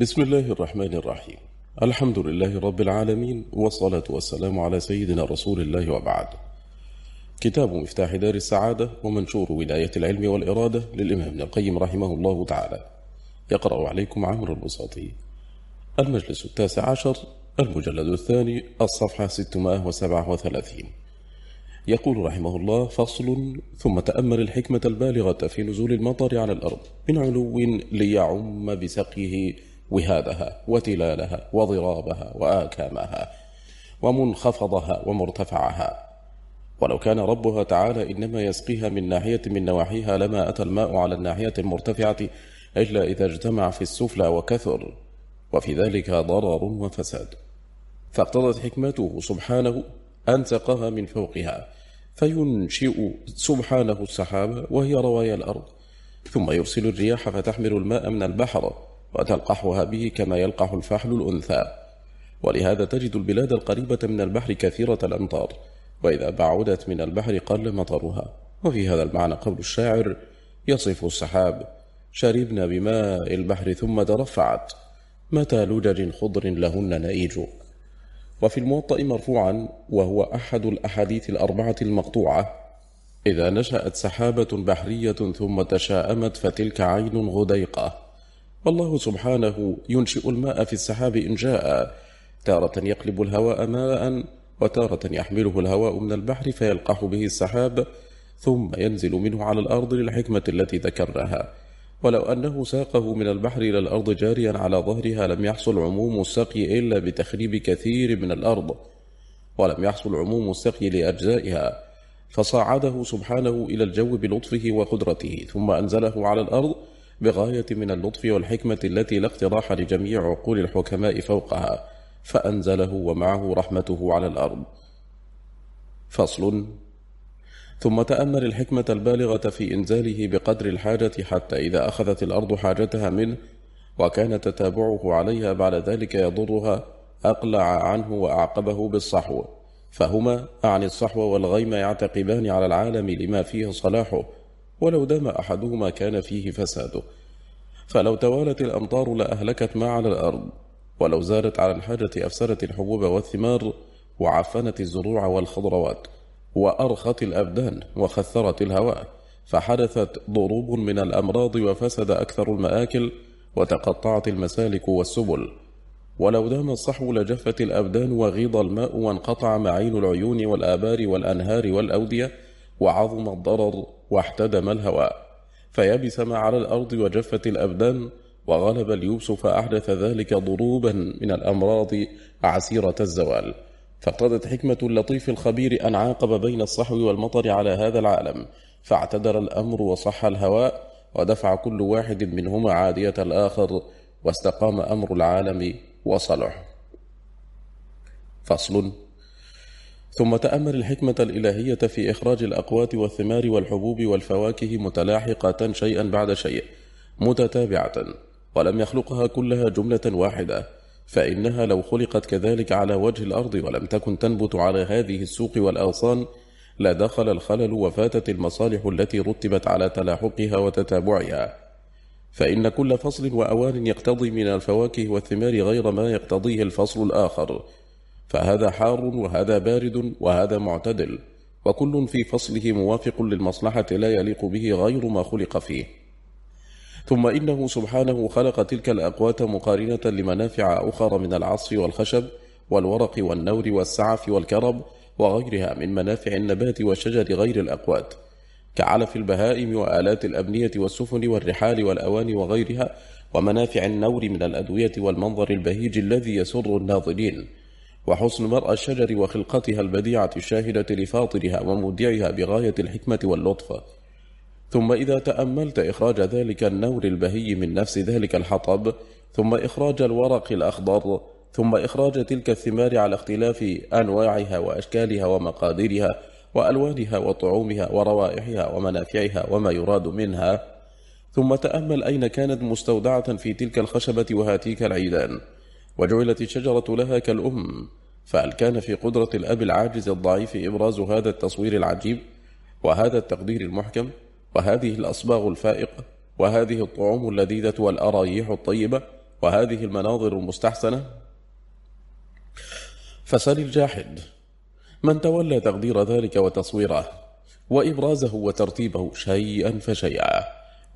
بسم الله الرحمن الرحيم. الحمد لله رب العالمين والصلاة والسلام على سيدنا رسول الله وبعد. كتاب مفتاح دار السعادة ومنشور ولاية العلم والإرادة للإمام ابن القيم رحمه الله تعالى. يقرأ عليكم عمرو البساطي. المجلس التاسع عشر المجلد الثاني الصفحة 637 يقول رحمه الله فصل ثم تأمل الحكمة البالغة في نزول المطر على الأرض من علو ليعم بسقيه وهابها وتلالها وضرابها وآكامها ومنخفضها ومرتفعها. ولو كان ربها تعالى إنما يسقيها من ناحية من نواحيها لما أتى الماء على الناحية المرتفعة إلا إذا اجتمع في السفلى وكثر وفي ذلك ضرر وفساد. فاقتضت حكمته سبحانه أن سقاها من فوقها فينشئ سبحانه السحاب وهي روايا الأرض. ثم يرسل الرياح فتحمل الماء من البحر. وتلقحها به كما يلقح الفحل الأنثى. ولهذا تجد البلاد القريبة من البحر كثيرة الأمطار وإذا بعدت من البحر قل مطرها. وفي هذا المعنى قول الشاعر يصف السحاب شربنا بماء البحر ثم ترفعت. متى لجج خضر لهن نئيج. وفي الموطأ مرفوعا وهو أحد الأحاديث الأربعة المقطوعة إذا نشأت سحابة بحرية ثم تشاءمت فتلك عين غديقة. والله سبحانه ينشئ الماء في السحاب إن جاء. تارة يقلب الهواء ماء وتارة يحمله الهواء من البحر فيلقح به السحاب ثم ينزل منه على الأرض للحكمة التي ذكرناها ولو أنه ساقه من البحر إلى الأرض جاريا على ظهرها لم يحصل عموم السقي إلا بتخريب كثير من الأرض ولم يحصل عموم السقي لأجزائها. فصعده سبحانه إلى الجو بلطفه وقدرته ثم أنزله على الأرض بغاية من اللطف والحكمة التي لا اقتراح لجميع عقول الحكماء فوقها فأنزله ومعه رحمته على الأرض. فصل. ثم تأمل الحكمة البالغة في إنزاله بقدر الحاجة حتى إذا أخذت الأرض حاجتها منه وكان تتابعه عليها بعد ذلك يضرها أقلع عنه وأعقبه بالصحو. فهما أعني الصحو والغيم يعتقبان على العالم لما فيه صلاحه. ولو دام أحدهما كان فيه فساده فلو توالت الأمطار لأهلكت ما على الأرض ولو زادت على الحاجة أفسدت الحبوب والثمار وعفنت الزروع والخضروات وأرخت الأبدان وخثرت الهواء فحدثت ضروب من الأمراض وفسد أكثر المآكل وتقطعت المسالك والسبل. ولو دام الصحو لجفت الأبدان وغيض الماء وانقطع معين العيون والآبار والأنهار والأودية وعظم الضرر واحتدم الهواء فيبس ما على الأرض وجفت الأبدان وغلب اليوس فأحدث ذلك ضروبا من الأمراض عسيرة الزوال. فاقتضت حكمة اللطيف الخبير أن عاقب بين الصحو والمطر على هذا العالم. فاعتدل الأمر وصح الهواء ودفع كل واحد منهما عادية الآخر واستقام أمر العالم وصلح. فصل. ثم تأمل الحكمة الإلهية في إخراج الأقوات والثمار والحبوب والفواكه متلاحقة شيئا بعد شيء متتابعة ولم يخلقها كلها جملة واحدة فإنها لو خلقت كذلك على وجه الأرض ولم تكن تنبت على هذه السوق والأغصان لدخل الخلل وفاتت المصالح التي رتبت على تلاحقها وتتابعها. فإن كل فصل وأوان يقتضي من الفواكه والثمار غير ما يقتضيه الفصل الآخر. فهذا حار وهذا بارد وهذا معتدل وكل في فصله موافق للمصلحة لا يليق به غير ما خلق فيه. ثم إنه سبحانه خلق تلك الأقوات مقارنة لمنافع أخرى من العصف والخشب والورق والنور والسعف والكرب وغيرها من منافع النبات والشجر غير الأقوات كعلف البهائم وآلات الأبنية والسفن والرحال والأواني وغيرها ومنافع النور من الأدوية والمنظر البهيج الذي يسر الناظرين. وحسن مرأى الشجر وخلقتها البديعة الشاهدة لفاطرها ومبدعها بغاية الحكمة واللطف. ثم إذا تأملت إخراج ذلك النور البهي من نفس ذلك الحطب ثم إخراج الورق الأخضر ثم إخراج تلك الثمار على اختلاف أنواعها وأشكالها ومقاديرها وألوانها وطعومها وروائحها ومنافعها وما يراد منها. ثم تأمل أين كانت مستودعة في تلك الخشبة وهاتيك العيدان. وجعلت الشجرة لها كالأم فهل كان في قدرة الأب العاجز الضعيف إبراز هذا التصوير العجيب وهذا التقدير المحكم؟ وهذه الأصباغ الفائقة؟ وهذه الطعوم اللذيذة والأرايح الطيبة؟ وهذه المناظر المستحسنة؟ فسل الجاحد من تولى تقدير ذلك وتصويره؟ وإبرازه وترتيبه شيئا فشيئا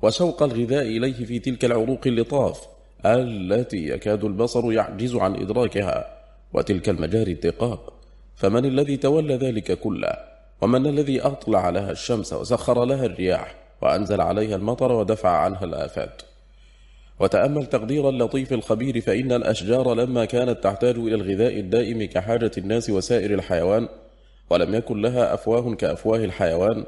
وشوق الغذاء إليه في تلك العروق اللطاف التي يكاد البصر يعجز عن إدراكها وتلك المجاري الدقاق. فمن الذي تولى ذلك كله؟ ومن الذي أطلع لها الشمس وسخر لها الرياح وأنزل عليها المطر ودفع عنها الآفات؟ وتأمل تقدير اللطيف الخبير فإن الأشجار لما كانت تحتاج إلى الغذاء الدائم كحاجة الناس وسائر الحيوان ولم يكن لها أفواه كأفواه الحيوان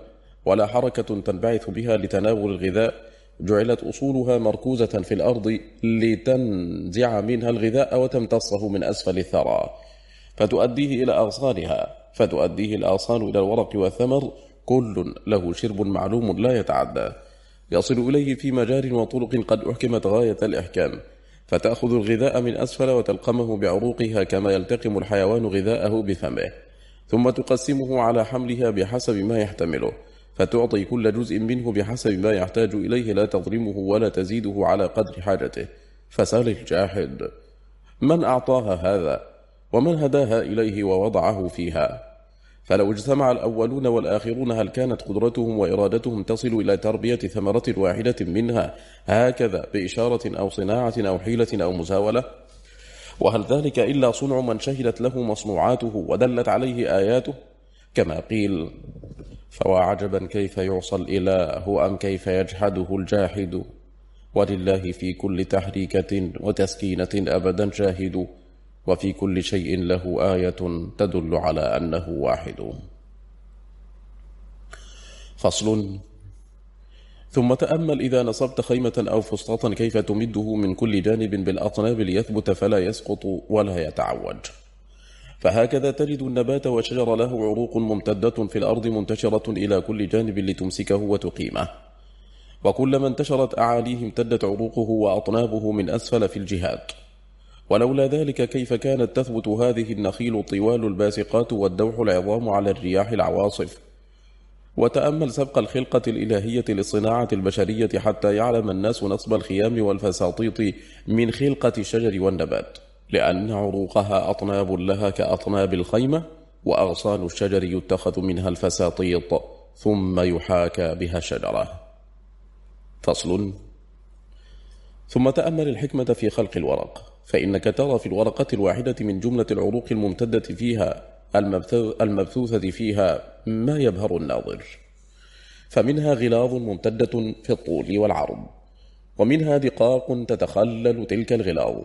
ولا حركة تنبعث بها لتناول الغذاء. جعلت أصولها مركوزة في الأرض لتنزع منها الغذاء وتمتصه من أسفل الثرى. فتؤديه إلى أغصانها. فتؤديه الأغصان إلى الورق والثمر. كل له شرب معلوم لا يتعدى. يصل إليه في مجار وطرق قد أحكمت غاية الإحكام. فتأخذ الغذاء من أسفل وتلقمه بعروقها كما يلتقم الحيوان غذاءه بفمه. ثم تقسمه على حملها بحسب ما يحتمله. فتعطي كل جزء منه بحسب ما يحتاج إليه لا تظلمه ولا تزيده على قدر حاجته. فسأل الجاحد من أعطاها هذا؟ ومن هداها إليه ووضعه فيها؟ فلو اجتمع الأولون والآخرون هل كانت قدرتهم وإرادتهم تصل إلى تربية ثمرة واحدة منها هكذا بإشارة أو صناعة أو حيلة أو مزاولة وهل ذلك إلا صنع من شهدت له مصنوعاته ودلت عليه آياته؟ كما قيل فوعجبا كيف يعصى الإله أم كيف يجحده الجاحد. ولله في كل تحريكة وتسكينة أبدا شاهد. وفي كل شيء له آية تدل على أنه واحد. فصل. ثم تأمل إذا نصبت خيمة أو فسطاطا كيف تمده من كل جانب بالأطناب ليثبت فلا يسقط ولا يتعوج. فهكذا تجد النبات والشجر له عروق ممتدة في الأرض منتشرة إلى كل جانب لتمسكه وتقيمه. وكلما انتشرت أعاليه امتدت عروقه وأطنابه من أسفل في الجهات ولولا ذلك كيف كانت تثبت هذه النخيل طوال الباسقات والدوح العظام على الرياح العواصف؟ وتأمل سبق الخلقة الإلهية للصناعة البشرية حتى يعلم الناس نصب الخيام والفساطيط من خلقة الشجر والنبات. لأن عروقها أطناب لها كأطناب الخيمة وأغصان الشجر يتخذ منها الفساطيط ثم يحاكى بها شجرة. فصل. ثم تأمل الحكمة في خلق الورق. فإنك ترى في الورقة الواحدة من جملة العروق الممتدة فيها المبثوثة فيها ما يبهر الناظر. فمنها غلاظ ممتدة في الطول والعرض ومنها دقاق تتخلل تلك الغلاظ.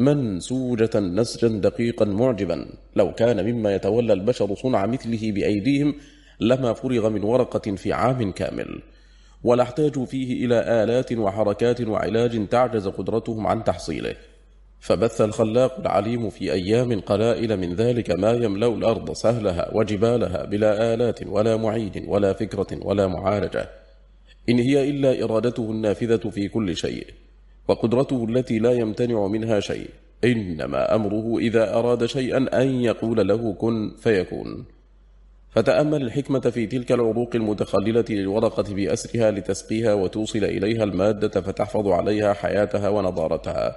منسوجة نسجا دقيقا معجبا. لو كان مما يتولى البشر صنع مثله بأيديهم لما فرغ من ورقة في عام كامل. ولا احتاجوا فيه إلى آلات وحركات وعلاج تعجز قدرتهم عن تحصيله. فبث الخلاق العليم في أيام قلائل من ذلك ما يملأ الأرض سهلها وجبالها بلا آلات ولا معيد ولا فكرة ولا معالجة. إن هي إلا إرادته النافذة في كل شيء. وقدرته التي لا يمتنع منها شيء. إنما أمره إذا أراد شيئا أن يقول له كن فيكون. فتأمل الحكمة في تلك العروق المتخللة للورقة بأسرها لتسقيها وتوصل إليها المادة فتحفظ عليها حياتها ونضارتها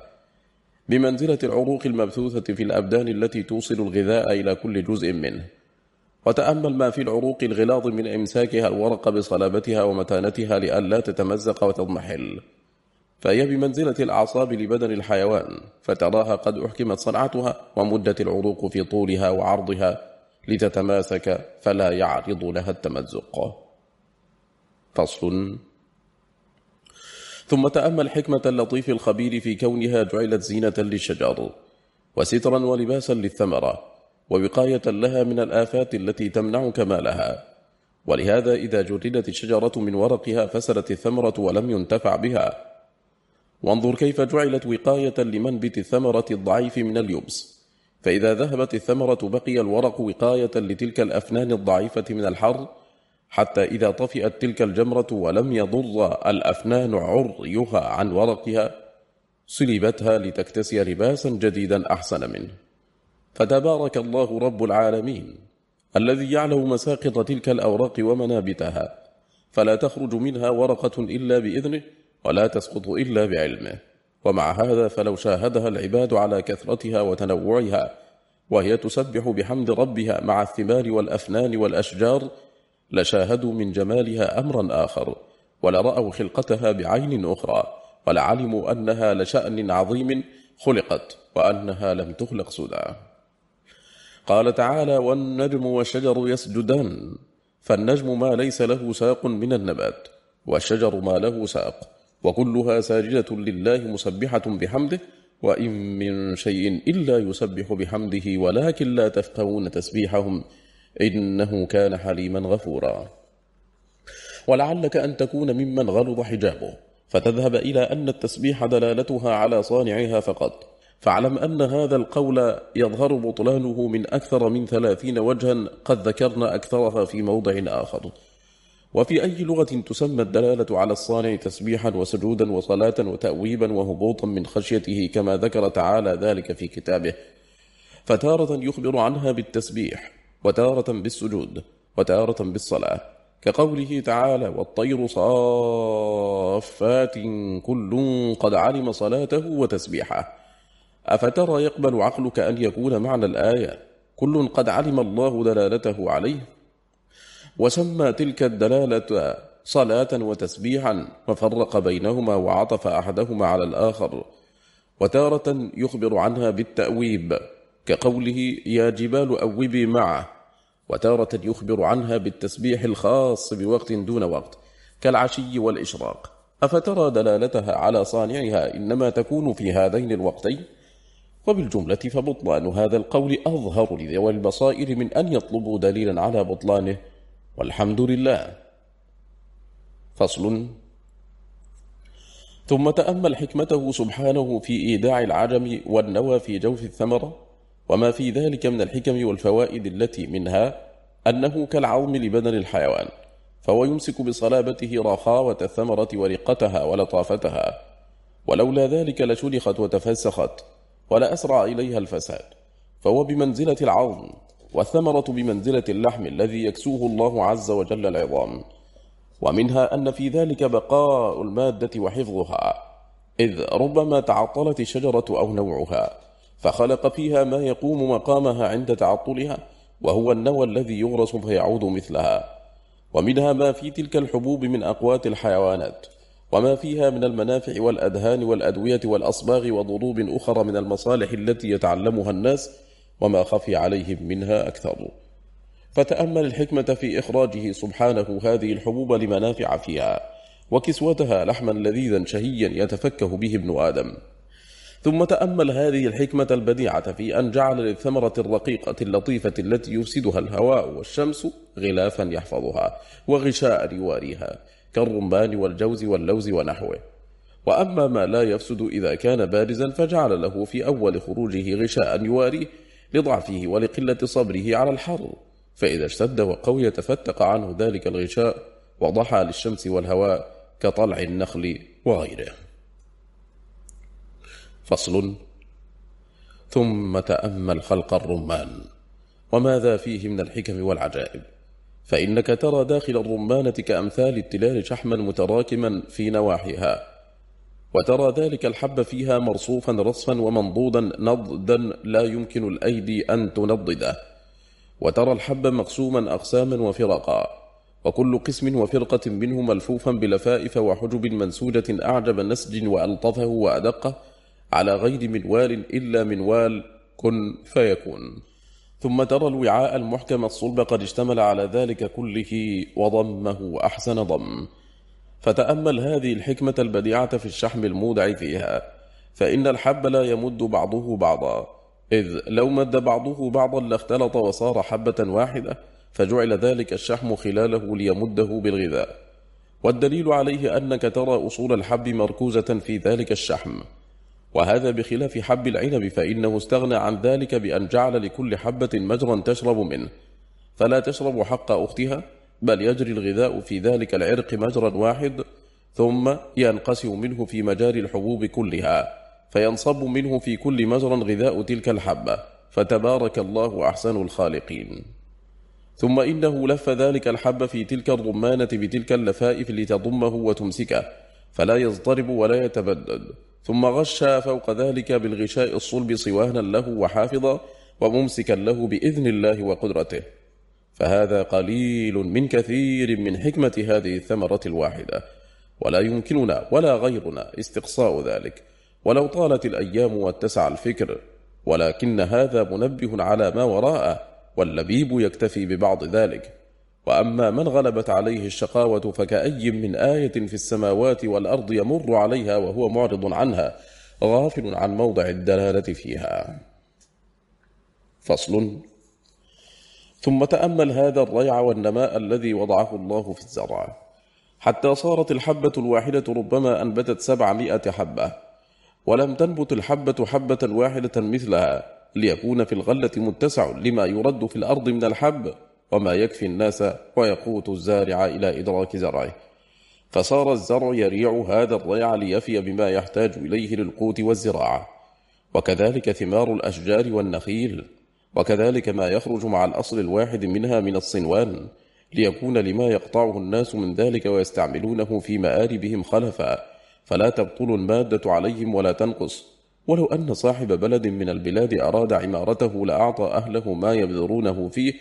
بمنزلة العروق المبثوثة في الأبدان التي توصل الغذاء إلى كل جزء منه. وتأمل ما في العروق الغلاظ من إمساكها الورق بصلابتها ومتانتها لئلا تتمزق وتضمحل. فهي بمنزلة الأعصاب لبدن الحيوان فتراها قد أحكمت صنعتها ومدت العروق في طولها وعرضها لتتماسك فلا يعرض لها التمزق. فصل. ثم تأمل حكمة اللطيف الخبير في كونها جعلت زينة للشجر وسترا ولباسا للثمرة ووقاية لها من الآفات التي تمنع كمالها. ولهذا إذا جردت الشجرة من ورقها فسرت الثمرة ولم ينتفع بها. وانظر كيف جعلت وقاية لمنبت الثمرة الضعيف من اليبس. فإذا ذهبت الثمرة بقي الورق وقاية لتلك الأفنان الضعيفة من الحر حتى إذا طفئت تلك الجمرة ولم يضر الأفنان عريها عن ورقها سلبتها لتكتسي لباسا جديدا أحسن منه. فتبارك الله رب العالمين الذي يعلم مساقط تلك الأوراق ومنابتها فلا تخرج منها ورقة إلا بإذنه ولا تسقط إلا بعلمه. ومع هذا فلو شاهدها العباد على كثرتها وتنوعها وهي تسبح بحمد ربها مع الثمار والأفنان والأشجار لشاهدوا من جمالها أمرا آخر ولرأوا خلقتها بعين أخرى ولعلموا أنها لشأن عظيم خلقت وأنها لم تخلق سدى. قال تعالى والنجم والشجر يسجدان فالنجم ما ليس له ساق من النبات والشجر ما له ساق وكلها ساجدة لله مسبحة بحمده وإن من شيء إلا يسبح بحمده ولكن لا تفقهون تسبيحهم إنه كان حليما غفورا. ولعلك أن تكون ممن غلظ حجابه فتذهب إلى أن التسبيح دلالتها على صانعها فقط. فاعلم أن هذا القول يظهر بطلانه من أكثر من ثلاثين وجها قد ذكرنا أكثرها في موضع آخر. وفي أي لغة تسمى الدلالة على الصانع تسبيحا وسجودا وصلاة وتأويبا وهبوطا من خشيته كما ذكر تعالى ذلك في كتابه. فتارة يخبر عنها بالتسبيح وتارة بالسجود وتارة بالصلاة. كقوله تعالى والطير صافات كل قد علم صلاته وتسبيحه أفترى يقبل عقلك أن يكون معنى الآية كل قد علم الله دلالته عليه وسمى تلك الدلالة صلاة وتسبيحا وفرق بينهما وعطف أحدهما على الآخر وتارة يخبر عنها بالتأويب كقوله يا جبال أوبي معه وتارة يخبر عنها بالتسبيح الخاص بوقت دون وقت كالعشي والإشراق. أفترى دلالتها على صانعها إنما تكون في هذين الوقتين؟ وبالجملة فبطلان هذا القول أظهر لذوي البصائر من أن يطلبوا دليلا على بطلانه والحمد لله فصل. ثم تأمل حكمته سبحانه في إيداع العجم والنوى في جوف الثمرة وما في ذلك من الحكم والفوائد التي منها أنه كالعظم لبدن الحيوان فهو يمسك بصلابته رخاوة الثمرة ورقتها ولطافتها. ولولا ذلك لشلخت وتفسخت ولا أسرع إليها الفساد فهو بمنزلة العظم والثمرة بمنزلة اللحم الذي يكسوه الله عز وجل العظام. ومنها أن في ذلك بقاء المادة وحفظها إذ ربما تعطلت الشجرة أو نوعها فخلق فيها ما يقوم مقامها عند تعطلها وهو النوى الذي يغرس فيعود مثلها. ومنها ما في تلك الحبوب من أقوات الحيوانات وما فيها من المنافع والأدهان والأدوية والأصباغ وضروب أخرى من المصالح التي يتعلمها الناس وما خفي عليهم منها أكثر. فتأمل الحكمة في إخراجه سبحانه هذه الحبوب لمنافع فيها وكسوتها لحما لذيذا شهيا يتفكه به ابن آدم. ثم تأمل هذه الحكمة البديعة في أن جعل للثمرة الرقيقة اللطيفة التي يفسدها الهواء والشمس غلافا يحفظها وغشاء يواريها كالرمان والجوز واللوز ونحوه. وأما ما لا يفسد إذا كان بارزا فجعل له في أول خروجه غشاء يواريه لضعفه ولقلة صبره على الحر. فإذا اشتد وقوي تفتق عنه ذلك الغشاء وضحى للشمس والهواء كطلع النخل وغيره. فصل. ثم تأمل خلق الرمان. وماذا فيه من الحكم والعجائب؟ فإنك ترى داخل الرمانة كأمثال التلال شحما متراكما في نواحيها. وترى ذلك الحب فيها مرصوفا رصفا ومنضودا نضدا لا يمكن الأيدي أن تنضده. وترى الحب مقسوما أقساما وفرقا وكل قسم وفرقة منه ملفوفا بلفائف وحجب منسوجة أعجب نسج وألطفه وأدقه على غير منوال إلا منوال كن فيكون. ثم ترى الوعاء المحكم الصلب قد اشتمل على ذلك كله وضمه أحسن ضم. فتأمل هذه الحكمة البديعة في الشحم المودع فيها فإن الحب لا يمد بعضه بعضا إذ لو مد بعضه بعضا لاختلط وصار حبة واحدة فجعل ذلك الشحم خلاله ليمده بالغذاء. والدليل عليه أنك ترى أصول الحب مركوزة في ذلك الشحم. وهذا بخلاف حب العنب فإنه استغنى عن ذلك بأن جعل لكل حبة مجرا تشرب منه. فلا تشرب حق أختها بل يجري الغذاء في ذلك العرق مجرا واحد ثم ينقسم منه في مجاري الحبوب كلها فينصب منه في كل مجرى غذاء تلك الحبة. فتبارك الله أحسن الخالقين. ثم إنه لف ذلك الحب في تلك الرمانة بتلك اللفائف لتضمه وتمسكه فلا يضطرب ولا يتبدد. ثم غشى فوق ذلك بالغشاء الصلب صوانا له وحافظا وممسكا له بإذن الله وقدرته. فهذا قليل من كثير من حكمة هذه الثمرة الواحدة. ولا يمكننا ولا غيرنا استقصاء ذلك. ولو طالت الأيام واتسع الفكر ولكن هذا منبه على ما وراءه واللبيب يكتفي ببعض ذلك. وأما من غلبت عليه الشقاوة فكأي من آية في السماوات والأرض يمر عليها وهو معرض عنها غافل عن موضع الدلالة فيها. فصل ثم تأمل هذا الريع والنماء الذي وضعه الله في الزرع. حتى صارت الحبة الواحدة ربما أنبتت سبعمائة حبة ولم تنبت الحبة حبة واحدة مثلها ليكون في الغلة متسع لما يرد في الأرض من الحب وما يكفي الناس ويقوت الزارع إلى إدراك زرعه. فصار الزرع يريع هذا الريع ليفي بما يحتاج إليه للقوت والزراعة. وكذلك ثمار الأشجار والنخيل. وكذلك ما يخرج مع الأصل الواحد منها من الصنوان ليكون لما يقطعه الناس من ذلك ويستعملونه في مآربهم خلفا. فلا تبطل المادة عليهم ولا تنقص. ولو أن صاحب بلد من البلاد أراد عمارته لأعطى أهله ما يبذرونه فيه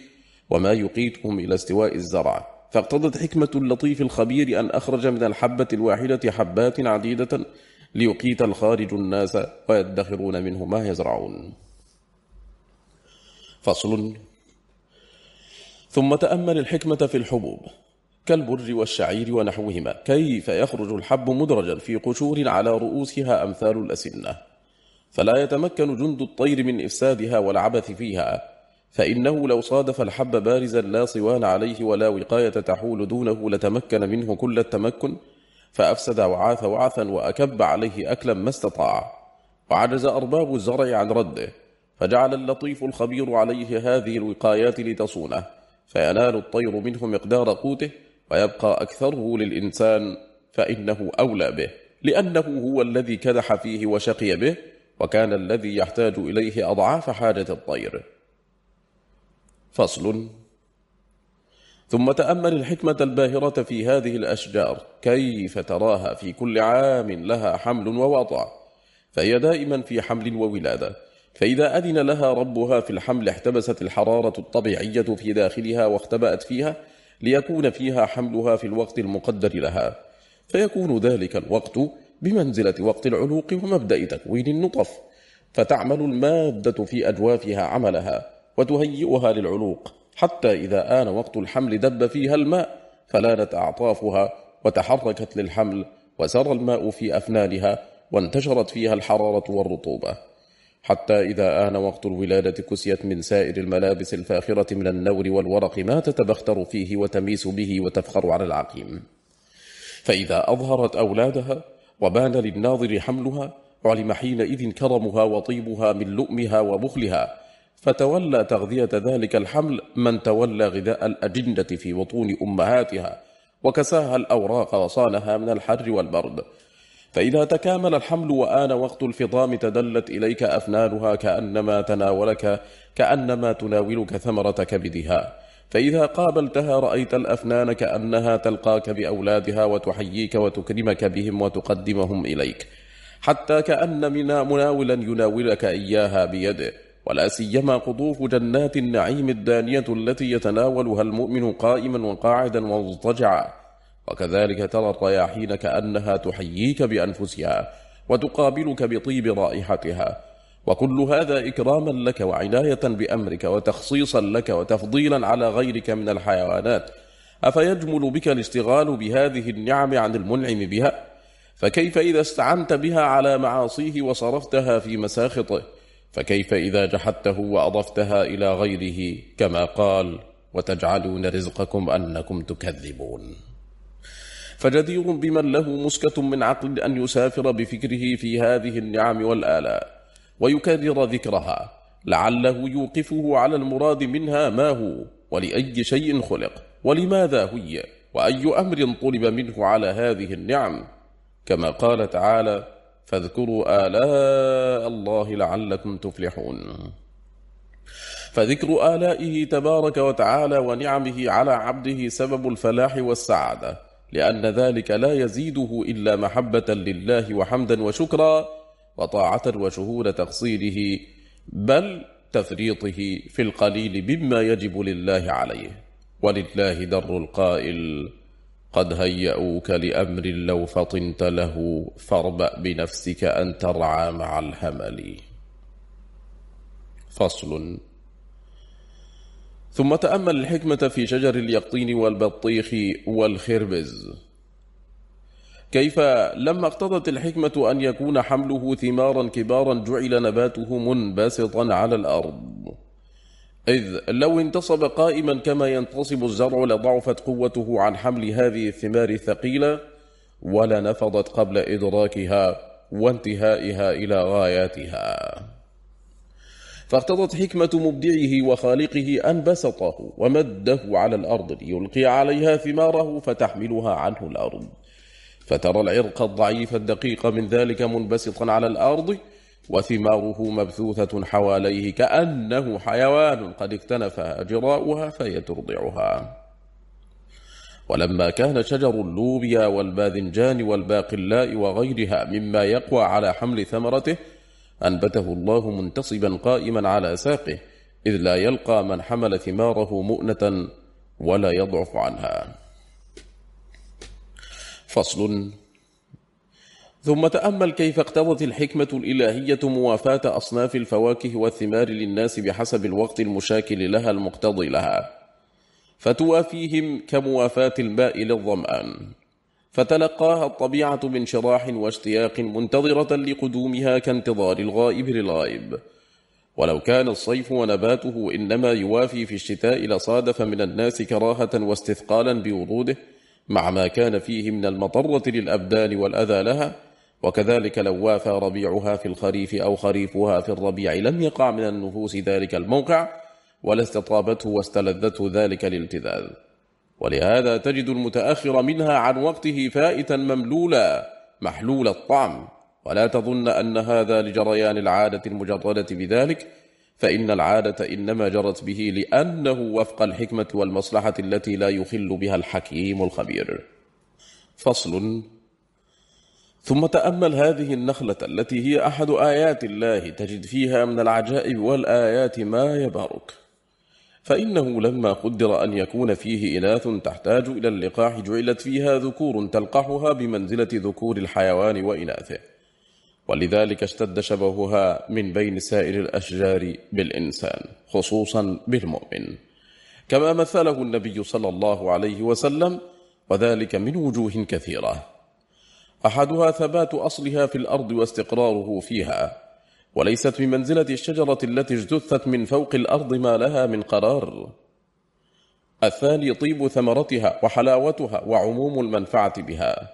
وما يقيتهم إلى استواء الزرع. فاقتضت حكمة اللطيف الخبير أن أخرج من الحبة الواحدة حبات عديدة ليقيت الخارج الناس ويدخرون منه ما يزرعون. فصل. ثم تأمل الحكمة في الحبوب كالبر والشعير ونحوهما كيف يخرج الحب مدرجا في قشور على رؤوسها أمثال الأسنة؟ فلا يتمكن جند الطير من إفسادها والعبث فيها فإنه لو صادف الحب بارزا لا صوان عليه ولا وقاية تحول دونه لتمكن منه كل التمكن فأفسد وعاث وعثا وأكب عليه أكلا ما استطاع وعجز أرباب الزرع عن رده. فجعل اللطيف الخبير عليه هذه الوقايات لتصونه فينال الطير منه مقدار قوته ويبقى أكثره للإنسان فإنه أولى به لأنه هو الذي كدح فيه وشقي به وكان الذي يحتاج إليه أضعاف حاجة الطير. فصل. ثم تأمل الحكمة الباهرة في هذه الأشجار كيف تراها في كل عام لها حمل ووضع فهي دائما في حمل وولادة فإذا أذن لها ربها في الحمل احتبست الحرارة الطبيعية في داخلها واختبأت فيها ليكون فيها حملها في الوقت المقدر لها. فيكون ذلك الوقت بمنزلة وقت العلوق ومبدأ تكوين النطف. فتعمل المادة في أجوافها عملها وتهيئها للعلوق. حتى إذا آن وقت الحمل دب فيها الماء فلانت أعطافها وتحركت للحمل وسر الماء في أفنانها وانتشرت فيها الحرارة والرطوبة. حتى إذا آن وقت الولادة كسيت من سائر الملابس الفاخرة من النور والورق ما تتبختر فيه وتميس به وتفخر على العقيم. فإذا أظهرت أولادها وبان للناظر حملها علم حينئذ كرمها وطيبها من لؤمها وبخلها فتولى تغذية ذلك الحمل من تولى غذاء الأجنة في بطون أمهاتها وكساها الأوراق وصانها من الحر والبرد. فإذا تكامل الحمل وآن وقت الفطام تدلت إليك أفنانها كأنما تناولك كأنما تناولك ثمرة كبدها. فإذا قابلتها رأيت الأفنان كأنها تلقاك بأولادها وتحييك وتكرمك بهم وتقدمهم إليك. حتى كأن من مناولا يناولك إياها بيده ولا سيما قطوف جنات النعيم الدانية التي يتناولها المؤمن قائما وقاعدا ومضطجعا. وكذلك ترى الرياحين كأنها تحييك بأنفسها وتقابلك بطيب رائحتها. وكل هذا إكراما لك وعناية بأمرك وتخصيصا لك وتفضيلا على غيرك من الحيوانات. أفيجمل بك الاشتغال بهذه النعم عن المنعم بها؟ فكيف إذا استعنت بها على معاصيه وصرفتها في مساخطه؟ فكيف إذا جحدته وأضفتها إلى غيره كما قال وتجعلون رزقكم أنكم تكذبون فجدير بمن له مسكة من عقل أن يسافر بفكره في هذه النعم والآلاء ويكرر ذكرها لعله يوقفه على المراد منها ما هو ولأي شيء خلق ولماذا هي وأي أمر طلب منه على هذه النعم كما قال تعالى فاذكروا آلاء الله لعلكم تفلحون فذكر آلائه تبارك وتعالى ونعمه على عبده سبب الفلاح والسعادة لأن ذلك لا يزيده إلا محبة لله وحمدا وشكرا وطاعة وشهود تقصيره بل تفريطه في القليل مما يجب لله عليه. ولله در القائل قد هيأوك لأمر لو فطنت له فاربأ بنفسك أن ترعى مع الهمل. فصل. ثم تأمل الحكمة في شجر اليقطين والبطيخ والخربز. كيف؟ لما اقتضت الحكمة أن يكون حمله ثمارا كبارا جعل نباته منبسطا على الأرض. إذ لو انتصب قائما كما ينتصب الزرع لضعفت قوته عن حمل هذه الثمار الثقيلة ولنفضت قبل إدراكها وانتهائها إلى غاياتها. فاقتضت حكمة مبدعه وخالقه أن بسطه ومده على الأرض ليلقي عليها ثماره فتحملها عنه الأرض. فترى العرق الضعيف الدقيق من ذلك منبسطا على الأرض وثماره مبثوثة حواليه كأنه حيوان قد اكتنفها جراؤها فهي ترضعها ولما كان شجر اللوبيا والباذنجان والباقلاء وغيرها مما يقوى على حمل ثمرته أنبته الله منتصبا قائما على ساقه إذ لا يلقى من حمل ثماره مؤنة ولا يضعف عنها. فصل. ثم تأمل كيف اقتضت الحكمة الإلهية موافاة أصناف الفواكه والثمار للناس بحسب الوقت المشاكل لها المقتضي لها فتوافيهم كموافاة الماء للظمآن. فتلقاها الطبيعة بانشراح واشتياق منتظرة لقدومها كانتظار الغائب للغائب. ولو كان الصيف ونباته إنما يوافي في الشتاء لصادف من الناس كراهة واستثقالا بوروده مع ما كان فيه من المطرة للأبدان والأذى لها وكذلك لو وافى ربيعها في الخريف أو خريفها في الربيع لم يقع من النفوس ذلك الموقع ولا استطابته واستلذته ذلك الالتذاذ. ولهذا تجد المتأخر منها عن وقته فائتا مملولا محلول الطعم. ولا تظن أن هذا لجريان العادة المجردة بذلك فإن العادة إنما جرت به لأنه وفق الحكمة والمصلحة التي لا يخل بها الحكيم الخبير. فصل. ثم تأمل هذه النخلة التي هي أحد آيات الله تجد فيها من العجائب والآيات ما يبارك. فإنه لما قدر أن يكون فيه إناث تحتاج إلى اللقاح جعلت فيها ذكور تلقحها بمنزلة ذكور الحيوان وإناثه. ولذلك اشتد شبهها من بين سائر الأشجار بالإنسان خصوصا بالمؤمن. كما مثله النبي صلى الله عليه وسلم وذلك من وجوه كثيرة. أحدها ثبات أصلها في الأرض واستقراره فيها. وليست بمنزلة الشجرة التي اجتثت من فوق الأرض ما لها من قرار. الثاني طيب ثمرتها وحلاوتها وعموم المنفعة بها.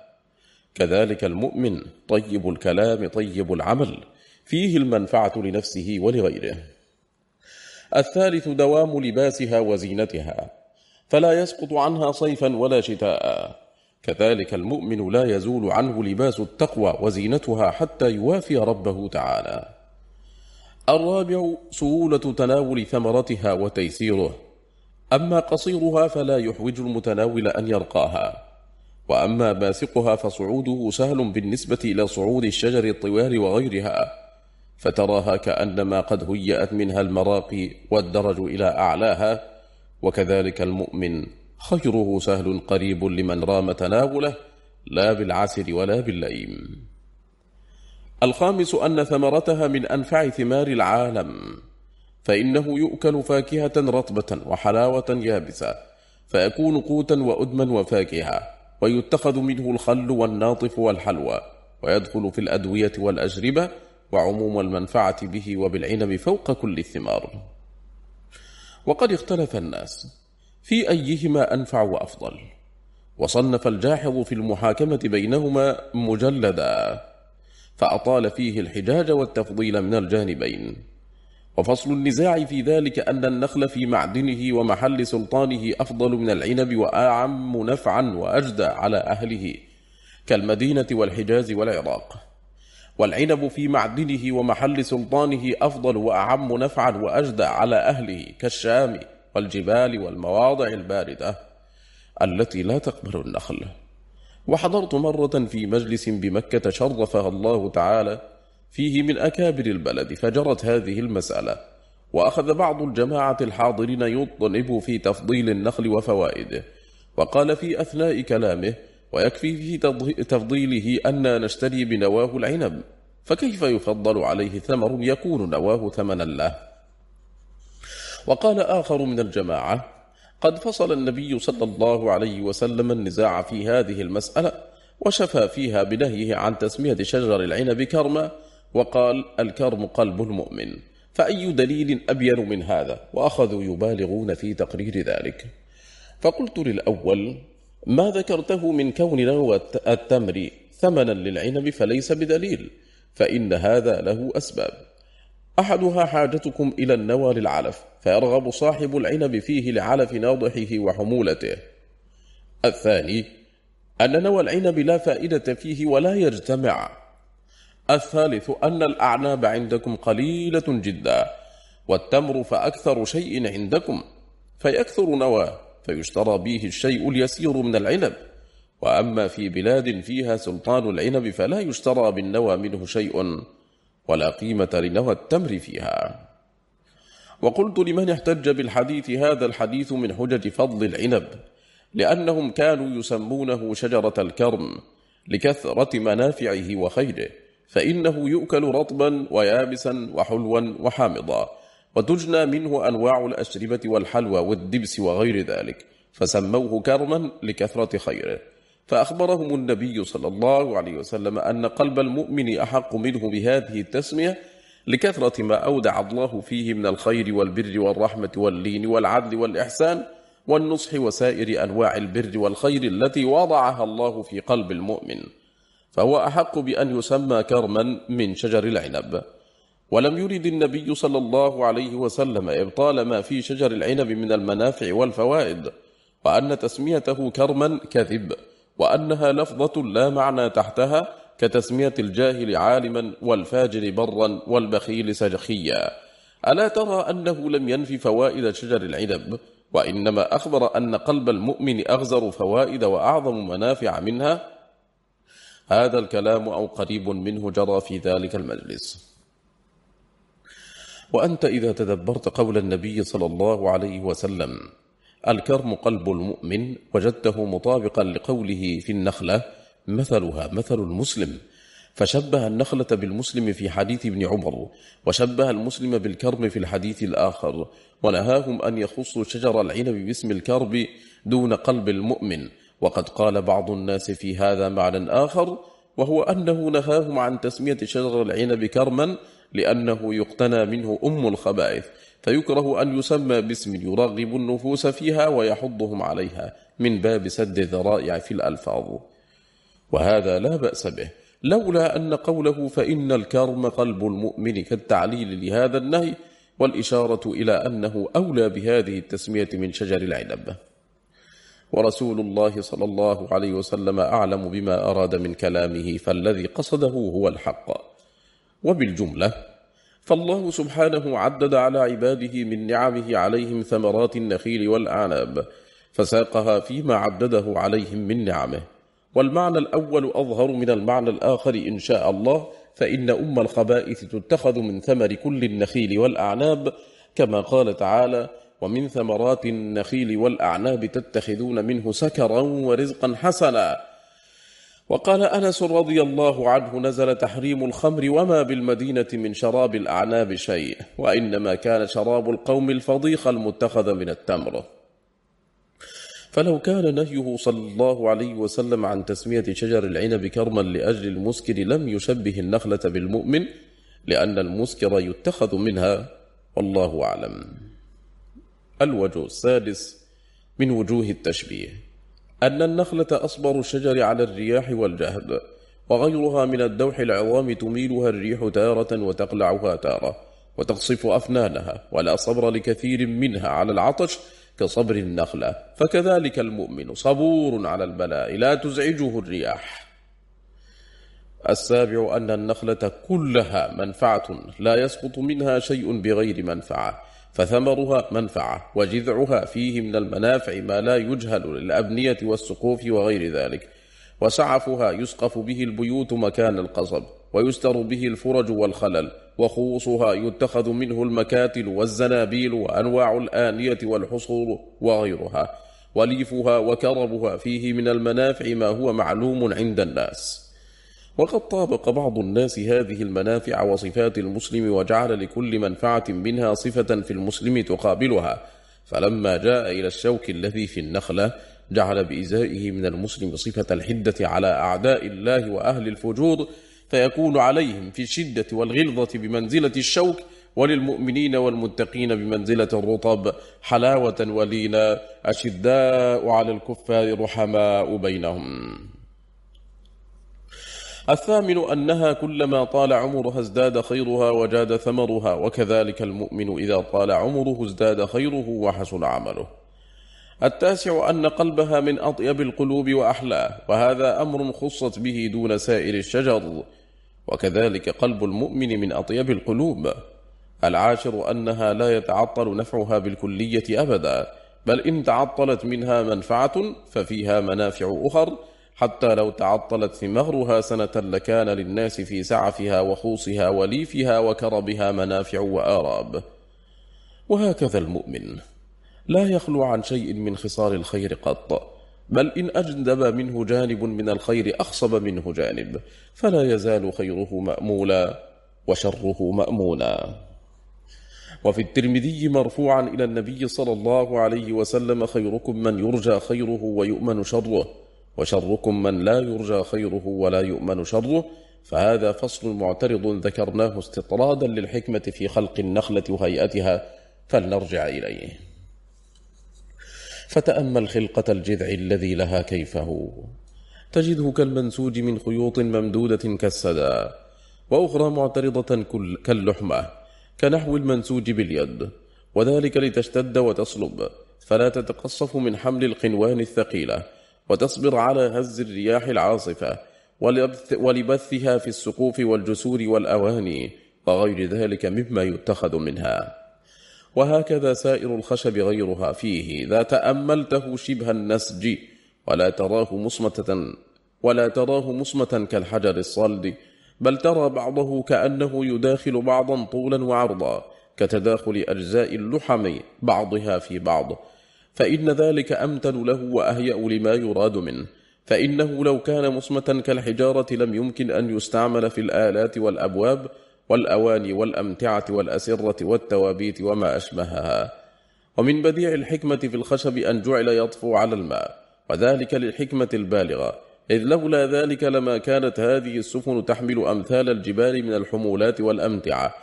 كذلك المؤمن طيب الكلام طيب العمل فيه المنفعة لنفسه ولغيره. الثالث دوام لباسها وزينتها فلا يسقط عنها صيفا ولا شتاء. كذلك المؤمن لا يزول عنه لباس التقوى وزينتها حتى يوافي ربه تعالى. الرابع سهولة تناول ثمرتها وتيسيره. أما قصيرها فلا يحوج المتناول أن يرقاها. وأما باسقها فصعوده سهل بالنسبة إلى صعود الشجر الطوال وغيرها. فتراها كأنما قد هيأت منها المراقي والدرج إلى أعلاها. وكذلك المؤمن خيره سهل قريب لمن رام تناوله لا بالعسر ولا باللئيم الخامس أن ثمرتها من أنفع ثمار العالم فإنه يؤكل فاكهة رطبة وحلاوة يابسة فيكون قوتا وأدما وفاكهة ويتخذ منه الخل والناطف والحلوى ويدخل في الأدوية والأجربة وعموم المنفعة به وبالعنب فوق كل الثمار. وقد اختلف الناس في أيهما أنفع وأفضل وصنف الجاحظ في المحاكمة بينهما مجلدا فأطال فيه الحجاج والتفضيل من الجانبين. وفصل النزاع في ذلك أن النخل في معدنه ومحل سلطانه أفضل من العنب وأعم نفعا وأجدى على أهله كالمدينة والحجاز والعراق. والعنب في معدنه ومحل سلطانه أفضل وأعم نفعا وأجدى على أهله كالشام والجبال والمواضع الباردة التي لا تقبل النخل. وحضرت مرة في مجلس بمكة شرفها الله تعالى فيه من أكابر البلد فجرت هذه المسألة وأخذ بعض الجماعة الحاضرين يطنب في تفضيل النخل وفوائده وقال في أثناء كلامه ويكفي في تفضيله أن نشتري بنواه العنب فكيف يفضل عليه ثمر يكون نواه ثمنا له؟ وقال آخر من الجماعة قد فصل النبي صلى الله عليه وسلم النزاع في هذه المسألة وشفى فيها بنهيه عن تسمية شجر العنب كرما وقال الكرم قلب المؤمن فأي دليل أبين من هذا؟ وأخذوا يبالغون في تقرير ذلك. فقلت للأول ما ذكرته من كون نوى التمر ثمنا للعنب فليس بدليل فإن هذا له أسباب. أحدها حاجتكم إلى النوى للعلف فيرغب صاحب العنب فيه لعلف ناضحه وحمولته. الثاني أن نوى العنب لا فائدة فيه ولا يجتمع. الثالث أن الأعناب عندكم قليلة جدا والتمر فأكثر شيء عندكم فيكثر نواه فيشترى به الشيء اليسير من العنب. وأما في بلاد فيها سلطان العنب فلا يشترى بالنوى منه شيء ولا قيمة لنوى التمر فيها. وقلت لمن احتج بالحديث هذا الحديث من حجج فضل العنب لأنهم كانوا يسمونه شجرة الكرم لكثرة منافعه وخيره فإنه يؤكل رطبا ويابسا وحلوا وحامضا وتجنى منه أنواع الأشربة والحلوى والدبس وغير ذلك فسموه كرما لكثرة خيره. فأخبرهم النبي صلى الله عليه وسلم أن قلب المؤمن أحق منه بهذه التسمية لكثرة ما أودع الله فيه من الخير والبر والرحمة واللين والعدل والإحسان والنصح وسائر أنواع البر والخير التي وضعها الله في قلب المؤمن فهو أحق بأن يسمى كرما من شجر العنب. ولم يرد النبي صلى الله عليه وسلم إبطال ما في شجر العنب من المنافع والفوائد وأن تسميته كرما كذب وأنها لفظة لا معنى تحتها كتسمية الجاهل عالما والفاجر برا والبخيل سجخيا. ألا ترى أنه لم ينفي فوائد شجر العنب؟ وإنما أخبر أن قلب المؤمن أغزر فوائد وأعظم منافع منها؟ هذا الكلام أو قريب منه جرى في ذلك المجلس. وأنت إذا تدبرت قول النبي صلى الله عليه وسلم الكرم قلب المؤمن وجدته مطابقا لقوله في النخلة مثلها مثل المسلم. فشبه النخلة بالمسلم في حديث ابن عمر وشبه المسلم بالكرم في الحديث الآخر ونهاهم أن يخصوا شجر العنب باسم الكرب دون قلب المؤمن. وقد قال بعض الناس في هذا معنى آخر وهو أنه نهاهم عن تسمية شجر العنب كرما لأنه يقتنى منه أم الخبائث. فيكره أن يسمى باسم يرغب النفوس فيها ويحضهم عليها من باب سد الذرائع في الألفاظ. وهذا لا بأس به. لولا أن قوله فإن الكرم قلب المؤمن كالتعليل لهذا النهي والإشارة إلى أنه أولى بهذه التسمية من شجر العنب. ورسول الله صلى الله عليه وسلم أعلم بما أراد من كلامه فالذي قصده هو الحق. وبالجملة فالله سبحانه عدد على عباده من نعمه عليهم ثمرات النخيل والأعناب فساقها فيما عدده عليهم من نعمه. والمعنى الأول أظهر من المعنى الآخر إن شاء الله فإن أم الخبائث تتخذ من ثمر كل النخيل والأعناب كما قال تعالى ومن ثمرات النخيل والأعناب تتخذون منه سكرا ورزقا حسنا. وقال أنس رضي الله عنه نزل تحريم الخمر وما بالمدينة من شراب الأعناب شيء وإنما كان شراب القوم الفضيخ المتخذ من التمر. فلو كان نهيه صلى الله عليه وسلم عن تسمية شجر العنب كرما لأجل المسكر لم يشبه النخلة بالمؤمن لأن المسكر يتخذ منها والله أعلم. الوجه السادس من وجوه التشبيه أن النخلة أصبر الشجر على الرياح والجهد وغيرها من الدوح العظام تميلها الريح تارة وتقلعها تارة وتقصف أفنانها ولا صبر لكثير منها على العطش كصبر النخلة. فكذلك المؤمن صبور على البلاء لا تزعجه الرياح. السابع أن النخلة كلها منفعة لا يسقط منها شيء بغير منفعة. فثمرها منفعة وجذعها فيه من المنافع ما لا يجهل للأبنية والسقوف وغير ذلك. وسعفها يسقف به البيوت مكان القصب ويستر به الفرج والخلل. وخوصها يتخذ منه المكاتل والزنابيل وأنواع الآنية والحصور وغيرها وليفها وكربها فيه من المنافع ما هو معلوم عند الناس. وقد طابق بعض الناس هذه المنافع وصفات المسلم وجعل لكل منفعة منها صفة في المسلم تقابلها فلما جاء إلى الشوك الذي في النخلة جعل بإزائه من المسلم صفة الحدة على أعداء الله وأهل الفجور فيكون عليهم في الشدة والغلظة بمنزلة الشوك وللمؤمنين والمتقين بمنزلة الرطب حلاوة ولينا أشداء على الكفار رحماء بينهم. الثامن أنها كلما طال عمرها ازداد خيرها وجاد ثمرها وكذلك المؤمن إذا طال عمره ازداد خيره وحسن عمله. التاسع أن قلبها من أطيب القلوب وأحلاه وهذا أمر خصت به دون سائر الشجر. وكذلك قلب المؤمن من أطيب القلوب. العاشر أنها لا يتعطل نفعها بالكلية أبدا بل إن تعطلت منها منفعة ففيها منافع أخر. حتى لو تعطلت ثمارها سنة لكان للناس في سعفها وخوصها وليفها وكربها منافع وآراب. وهكذا المؤمن. لا يخلو عن شيء من خصال الخير قط. بل إن أجدب منه جانب من الخير أخصب منه جانب فلا يزال خيره مأمولا وشره مأمونا. وفي الترمذي مرفوعا إلى النبي صلى الله عليه وسلم خيركم من يرجى خيره ويؤمن شره وشركم من لا يرجى خيره ولا يؤمن شره. فهذا فصل معترض ذكرناه استطرادا للحكمة في خلق النخلة وهيئتها فلنرجع إليه. فتأمل خلقة الجذع الذي لها كيفه. تجده كالمنسوج من خيوط ممدودة كالسدى وأخرى معترضة كاللحمة كنحو المنسوج باليد وذلك لتشتد وتصلب فلا تتقصف من حمل القنوان الثقيلة وتصبر على هز الرياح العاصفة ولبثها في السقوف والجسور والأواني وغير ذلك مما يتخذ منها. وهكذا سائر الخشب غيرها فيه إذا تأملته شبه النسج ولا تراه مصمتة ولا تراه مصمتا كالحجر الصلد بل ترى بعضه كأنه يداخل بعضا طولا وعرضا كتداخل أجزاء اللحم بعضها في بعض. فإن ذلك أمتن له وأهيأ لما يراد منه. فإنه لو كان مصمتا كالحجارة لم يمكن أن يستعمل في الآلات والأبواب والأواني والأمتعة والأسرة والتوابيت وما أشبهها. ومن بديع الحكمة في الخشب أن جعل يطفو على الماء وذلك للحكمة البالغة إذ لولا ذلك لما كانت هذه السفن تحمل أمثال الجبال من الحمولات والأمتعة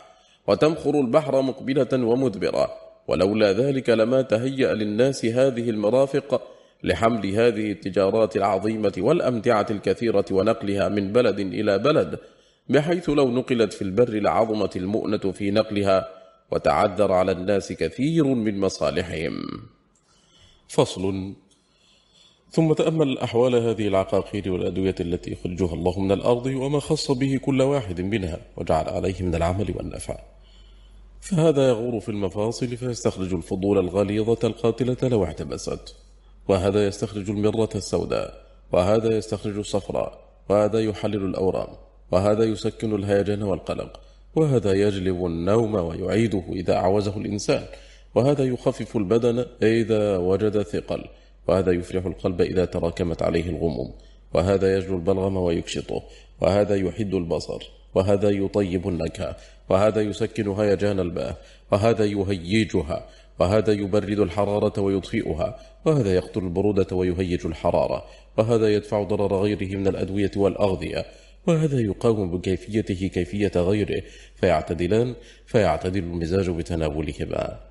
وتمخر البحر مقبلة ومدبرة ولولا ذلك لما تهيأ للناس هذه المرافق لحمل هذه التجارات العظيمة والأمتعة الكثيرة ونقلها من بلد إلى بلد بحيث لو نقلت في البر لعظمت المؤنة في نقلها وتعذر على الناس كثير من مصالحهم. فصل. ثم تأمل أحوال هذه العقاقير والأدوية التي يخرجها الله من الأرض وما خص به كل واحد منها وجعل عليه من العمل والنفع. فهذا يغور في المفاصل فيستخرج الفضول الغليظة القاتلة لو احتبست وهذا يستخرج المرة السوداء وهذا يستخرج الصفراء وهذا يحلل الأورام. وهذا يسكن الهيجان والقلق وهذا يجلب النوم ويعيده إذا أعوزه الإنسان وهذا يخفف البدن إذا وجد ثقل وهذا يفرح القلب إذا تراكمت عليه الغموم وهذا يجلو البلغم ويكشطه وهذا يحد البصر وهذا يطيب النكهة وهذا يسكن هيجان الماء وهذا يهيجها وهذا يبرد الحرارة ويطفئها وهذا يقتل البرودة ويهيج الحرارة وهذا يدفع ضرر غيره من الأدوية والأغذية وهذا يقاوم بكيفيته كيفية غيره فيعتدلان فيعتدل المزاج بتناولهما.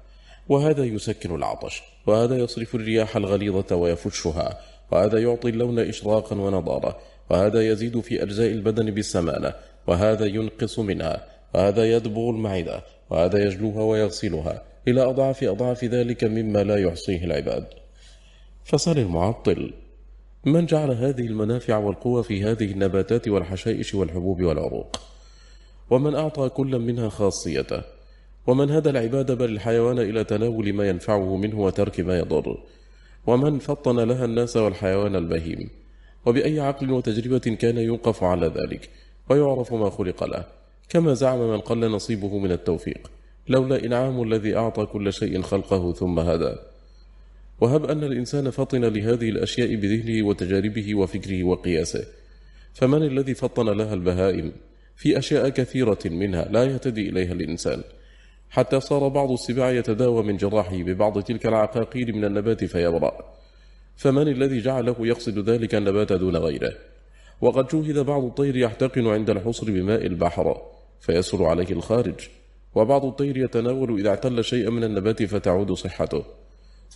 وهذا يسكن العطش وهذا يصرف الرياح الغليظة ويفشها وهذا يعطي اللون إشراقا ونضارة وهذا يزيد في أجزاء البدن بالسمانة وهذا ينقص منها وهذا يدبغ المعدة وهذا يجلوها ويغسلها إلى أضعاف أضعاف ذلك مما لا يحصيه العباد. فصل المعطل من جعل هذه المنافع والقوة في هذه النباتات والحشائش والحبوب والعروق؟ ومن أعطى كل منها خاصيته؟ ومن هدى العباد بل الحيوان إلى تناول ما ينفعه منه وترك ما يضر؟ ومن فطن لها الناس والحيوان البهيم؟ وبأي عقل وتجربة كان يوقف على ذلك ويعرف ما خلق له؟ كما زعم من قل نصيبه من التوفيق لولا إنعام الذي أعطى كل شيء خلقه ثم هدى. وهب أن الإنسان فطن لهذه الأشياء بذهنه وتجاربه وفكره وقياسه. فمن الذي فطن لها البهائم في أشياء كثيرة منها لا يهتدي إليها الإنسان. حتى صار بعض السباع يتداوى من جراحه ببعض تلك العقاقير من النبات فيبرأ. فمن الذي جعله يقصد ذلك النبات دون غيره. وقد شوهد بعض الطير يحتقن عند الحصر بماء البحر فيسر عليه الخارج. وبعض الطير يتناول إذا اعتل شيئا من النبات فتعود صحته.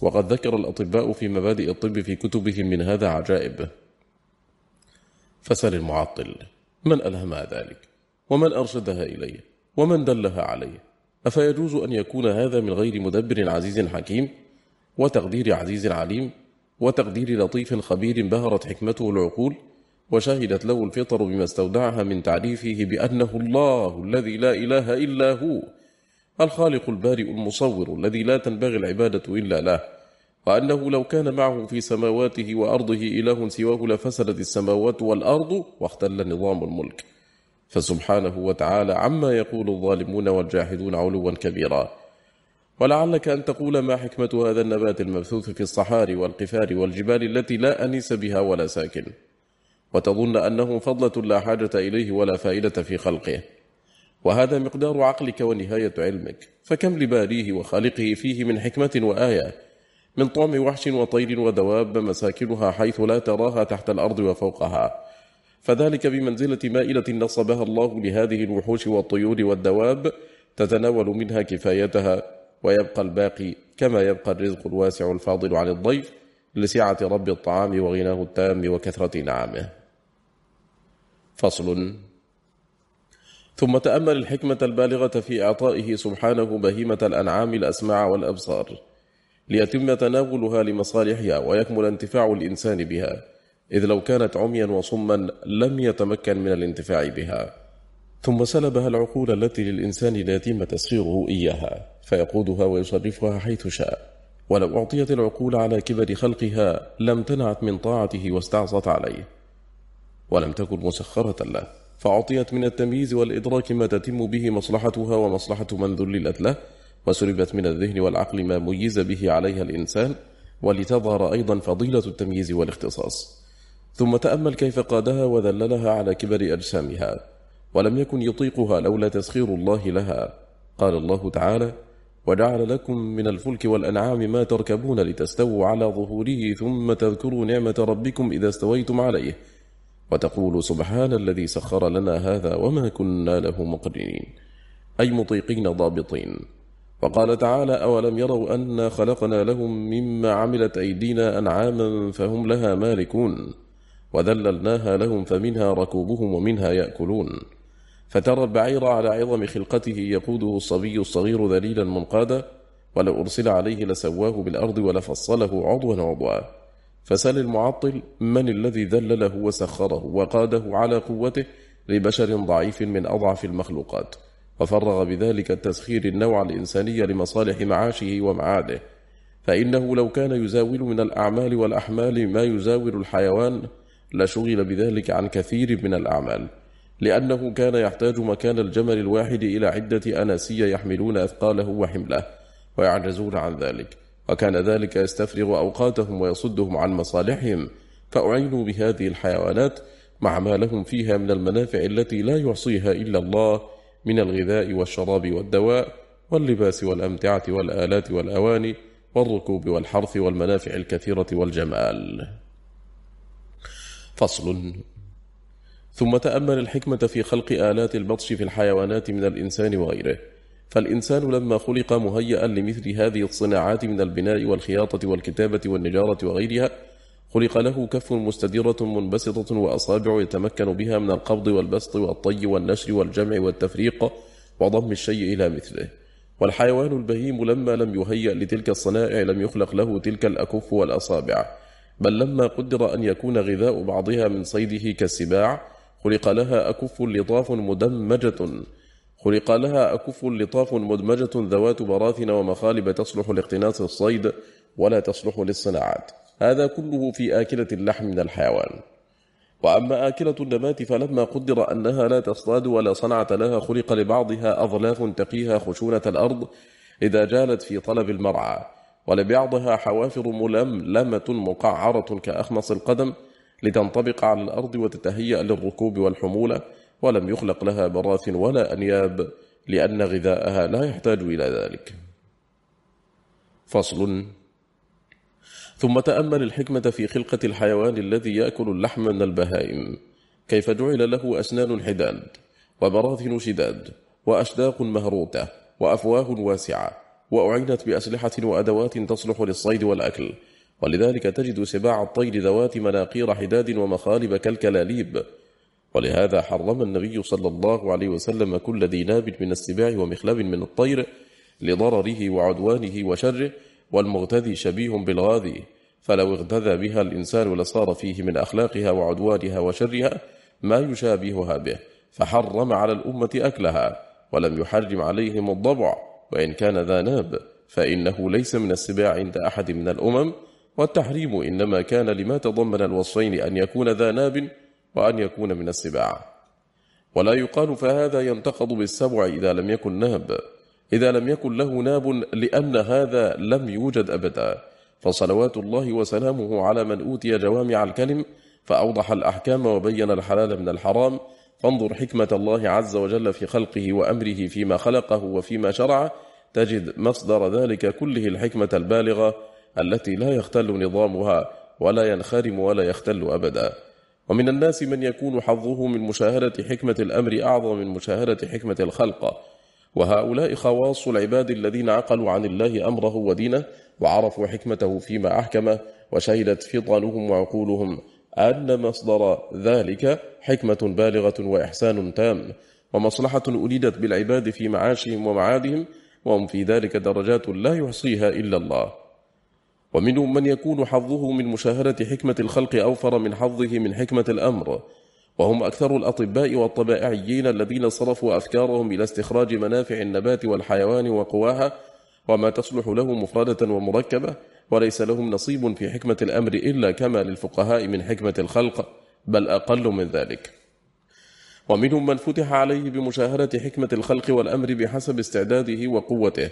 وقد ذكر الأطباء في مبادئ الطب في كتبهم من هذا عجائب. فسل المعطل من ألهمها ذلك؟ ومن أرشدها إليه؟ ومن دلها عليه؟ أفيجوز أن يكون هذا من غير مدبر عزيز حكيم؟ وتقدير عزيز عليم؟ وتقدير لطيف خبير بهرت حكمته العقول؟ وشهدت له الفطر بما استودعها من تعريفه بأنه الله الذي لا إله إلا هو الخالق البارئ المصور الذي لا تنبغي العبادة إلا له وأنه لو كان معه في سماواته وأرضه إله سواه لفسدت السماوات والأرض واختل نظام الملك. فسبحانه وتعالى عما يقول الظالمون والجاحدون علوا كبيرا. ولعلك أن تقول ما حكمة هذا النبات المبثوث في الصحاري والقفار والجبال التي لا أنيس بها ولا ساكن. وتظن أنه فضلة لا حاجة إليه ولا فائدة في خلقه. وهذا مقدار عقلك ونهاية علمك فكم لباريه وخالقه فيه من حكمة وآية من طعم وحش وطير ودواب مساكنها حيث لا تراها تحت الأرض وفوقها. فذلك بمنزلة مائلة نصبها الله لهذه الوحوش والطيور والدواب تتناول منها كفايتها ويبقى الباقي كما يبقى الرزق الواسع الفاضل عن الضيف لسعة رب الطعام وغناه التام وكثرة نعمه. فصل. ثم تأمل الحكمة البالغة في إعطائه سبحانه بهيمة الأنعام الأسماع والأبصار ليتم تناولها لمصالحها ويكمل انتفاع الإنسان بها إذ لو كانت عميا وصما لم يتمكن من الانتفاع بها. ثم سلبها العقول التي للإنسان لا يتم تسخيره إياها فيقودها ويصرفها حيث شاء. ولو أعطيت العقول على كبر خلقها لم تنعت من طاعته واستعصت عليه. ولم تكن مسخرة له. فأعطيت من التمييز والإدراك ما تتم به مصلحتها ومصلحة من ذللت له وسربت من الذهن والعقل ما ميز به عليها الإنسان ولتظهر أيضا فضيلة التمييز والاختصاص. ثم تأمل كيف قادها وذللها على كبر أجسامها ولم يكن يطيقها لولا تسخير الله لها. قال الله تعالى وجعل لكم من الفلك والأنعام ما تركبون لتستووا على ظهوره ثم تذكروا نعمة ربكم إذا استويتم عليه وتقول سبحان الذي سخر لنا هذا وما كنا له مقرنين أي مطيقين ضابطين. وقال تعالى أولم يروا أنا خلقنا لهم مما عملت أيدينا أنعاما فهم لها مالكون وذللناها لهم فمنها ركوبهم ومنها يأكلون. فترى البعير على عظم خلقته يقوده الصبي الصغير ذليلا منقادا ولو أرسل عليه لسواه بالأرض ولفصله عضوا عضوا. فسل المعطل من الذي ذلله وسخره وقاده على قوته لبشر ضعيف من أضعف المخلوقات وفرغ بذلك التسخير النوع الإنساني لمصالح معاشه ومعاده. فإنه لو كان يزاول من الأعمال والأحمال ما يزاول الحيوان لشغل بذلك عن كثير من الأعمال لأنه كان يحتاج مكان الجمل الواحد إلى عدة أناسية يحملون أثقاله وحمله ويعجزون عن ذلك. وكان ذلك يستفرغ أوقاتهم ويصدهم عن مصالحهم. فأعينوا بهذه الحيوانات مع ما لهم فيها من المنافع التي لا يعصيها إلا الله من الغذاء والشراب والدواء واللباس والأمتعة والآلات والأواني والركوب والحرث والمنافع الكثيرة والجمال. فصل. ثم تأمل الحكمة في خلق آلات البطش في الحيوانات من الإنسان وغيره. فالإنسان لما خلق مهيئا لمثل هذه الصناعات من البناء والخياطة والكتابة والنجارة وغيرها خلق له كف مستديرة منبسطة وأصابع يتمكن بها من القبض والبسط والطي والنشر والجمع والتفريق وضم الشيء إلى مثله. والحيوان البهيم لما لم يهيأ لتلك الصنائع لم يخلق له تلك الأكف والأصابع بل لما قدر أن يكون غذاء بعضها من صيده كالسباع خلق لها أكف لطاف مدمجة خلق لها أكف لطاف مدمجة ذوات براثن ومخالب تصلح لاقتناص الصيد ولا تصلح للصناعات. هذا كله في آكلة اللحم من الحيوان. وأما آكلة النبات فلما قدر أنها لا تصطاد ولا صنعة لها خلق لبعضها أظلاف تقيها خشونة الأرض إذا جالت في طلب المرعى. ولبعضها حوافر ململمة مقعرة كأخمص القدم لتنطبق على الأرض وتتهيأ للركوب والحمولة. ولم يخلق لها براث ولا أنياب لأن غذاءها لا يحتاج إلى ذلك. فصل. ثم تأمل الحكمة في خلقة الحيوان الذي يأكل اللحم من البهائم. كيف جعل له أسنان حداد وبراثن شداد وأشداق مهروتة وأفواه واسعة وأعينت بأسلحة وأدوات تصلح للصيد والأكل. ولذلك تجد سباع الطير ذوات مناقير حداد ومخالب كالكلاليب. ولهذا حرم النبي صلى الله عليه وسلم كل ذي ناب من السباع ومخلب من الطير لضرره وعدوانه وشره والمغتذي شبيه بالغاذي. فلو اغتذى بها الإنسان لصار فيه من أخلاقها وعدوانها وشرها ما يشابهها به فحرم على الأمة أكلها ولم يحرم عليهم الضبع وإن كان ذا ناب فإنه ليس من السباع عند أحد من الأمم والتحريم إنما كان لما تضمن الوصفين أن يكون ذا ناب وأن يكون من السباع. ولا يقال فهذا ينتقض بالسبع إذا لم يكن ناب إذا لم يكن له ناب لأن هذا لم يوجد أبدا. فصلوات الله وسلامه على من أوتي جوامع الكلم فأوضح الأحكام وبين الحلال من الحرام. فانظر حكمة الله عز وجل في خلقه وأمره فيما خلقه وفيما شرع تجد مصدر ذلك كله الحكمة البالغة التي لا يختل نظامها ولا ينخرم ولا يختل أبدا. ومن الناس من يكون حظه من مشاهدة حكمة الأمر أعظم من مشاهدة حكمة الخلق. وهؤلاء خواص العباد الذين عقلوا عن الله أمره ودينه وعرفوا حكمته فيما أحكمه وشهدت فطنهم وعقولهم أن مصدر ذلك حكمة بالغة وإحسان تام. ومصلحة أريدت بالعباد في معاشهم ومعادهم وهم في ذلك درجات لا يحصيها إلا الله. ومنهم من يكون حظه من مشاهدة حكمة الخلق أوفر من حظه من حكمة الأمر. وهم أكثر الأطباء والطبائعيين الذين صرفوا أفكارهم إلى استخراج منافع النبات والحيوان وقواها وما تصلح له مفردة ومركبة وليس لهم نصيب في حكمة الأمر إلا كما للفقهاء من حكمة الخلق بل أقل من ذلك. ومنهم من فتح عليه بمشاهدة حكمة الخلق والأمر بحسب استعداده وقوته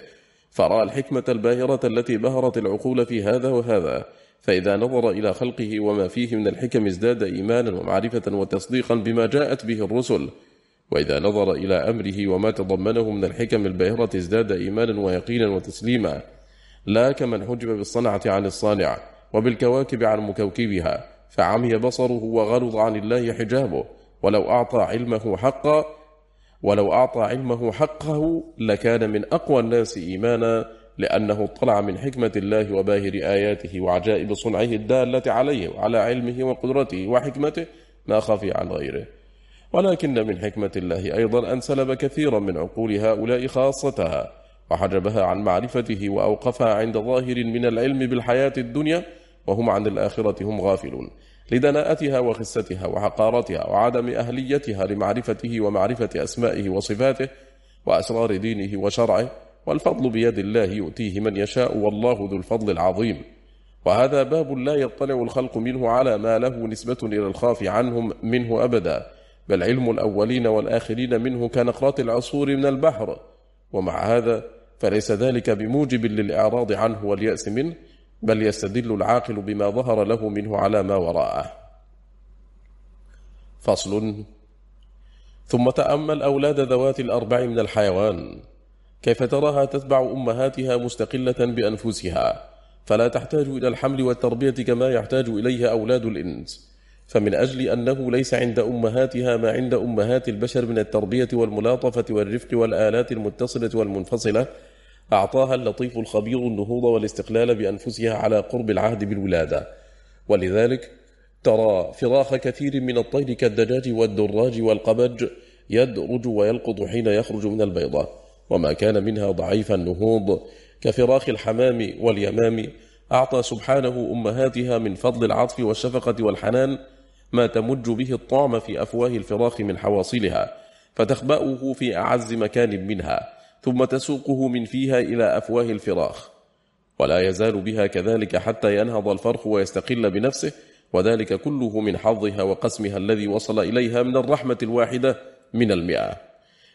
فرأى الحكمة الباهرة التي بهرت العقول في هذا وهذا فإذا نظر إلى خلقه وما فيه من الحكم ازداد إيمانا ومعرفة وتصديقا بما جاءت به الرسل. وإذا نظر إلى أمره وما تضمنه من الحكم الباهرة ازداد إيمانا ويقينا وتسليما. لا كمن حجب بالصنعة عن الصانع وبالكواكب عن مكوكبها فعمي بصره وغلظ عن الله حجابه ولو أعطى علمه حقا ولو أعطى علمه حقه لكان من أقوى الناس إيمانا لأنه اطلع من حكمة الله وباهر آياته وعجائب صنعه الدالة عليه وعلى علمه وقدرته وحكمته ما خفي عن غيره. ولكن من حكمة الله أيضا أن سلب كثيرا من عقول هؤلاء خاصتها وحجبها عن معرفته وأوقفها عند ظاهر من العلم بالحياة الدنيا وهم عن الآخرة هم غافلون. لدناءتها وخستها وحقارتها وعدم أهليتها لمعرفته ومعرفة أسمائه وصفاته وأسرار دينه وشرعه والفضل بيد الله يؤتيه من يشاء والله ذو الفضل العظيم. وهذا باب لا يطلع الخلق منه على ما له نسبة إلى الخاف عنهم منه أبدا بل علم الأولين والآخرين منه كنقرات العصور من البحر. ومع هذا فليس ذلك بموجب للإعراض عنه واليأس منه بل يستدل العاقل بما ظهر له منه على ما وراءه. فصل. ثم تأمل أولاد ذوات الأربع من الحيوان. كيف تراها تتبع أمهاتها مستقلة بأنفسها. فلا تحتاج إلى الحمل والتربية كما يحتاج إليها أولاد الإنس. فمن أجل أنه ليس عند أمهاتها ما عند أمهات البشر من التربية والملاطفة والرفق والآلات المتصلة والمنفصلة أعطاها اللطيف الخبير النهوض والاستقلال بأنفسها على قرب العهد بالولادة. ولذلك ترى فراخ كثير من الطير كالدجاج والدراج والقبج يدرج ويلقط حين يخرج من البيضة. وما كان منها ضعيف النهوض كفراخ الحمام واليمام. أعطى سبحانه أمهاتها من فضل العطف والشفقة والحنان ما تمج به الطعم في أفواه الفراخ من حواصلها فتخبأه في أعز مكان منها. ثم تسوقه من فيها إلى أفواه الفراخ. ولا يزال بها كذلك حتى ينهض الفرخ ويستقل بنفسه وذلك كله من حظها وقسمها الذي وصل إليها من الرحمة الواحدة من المئة.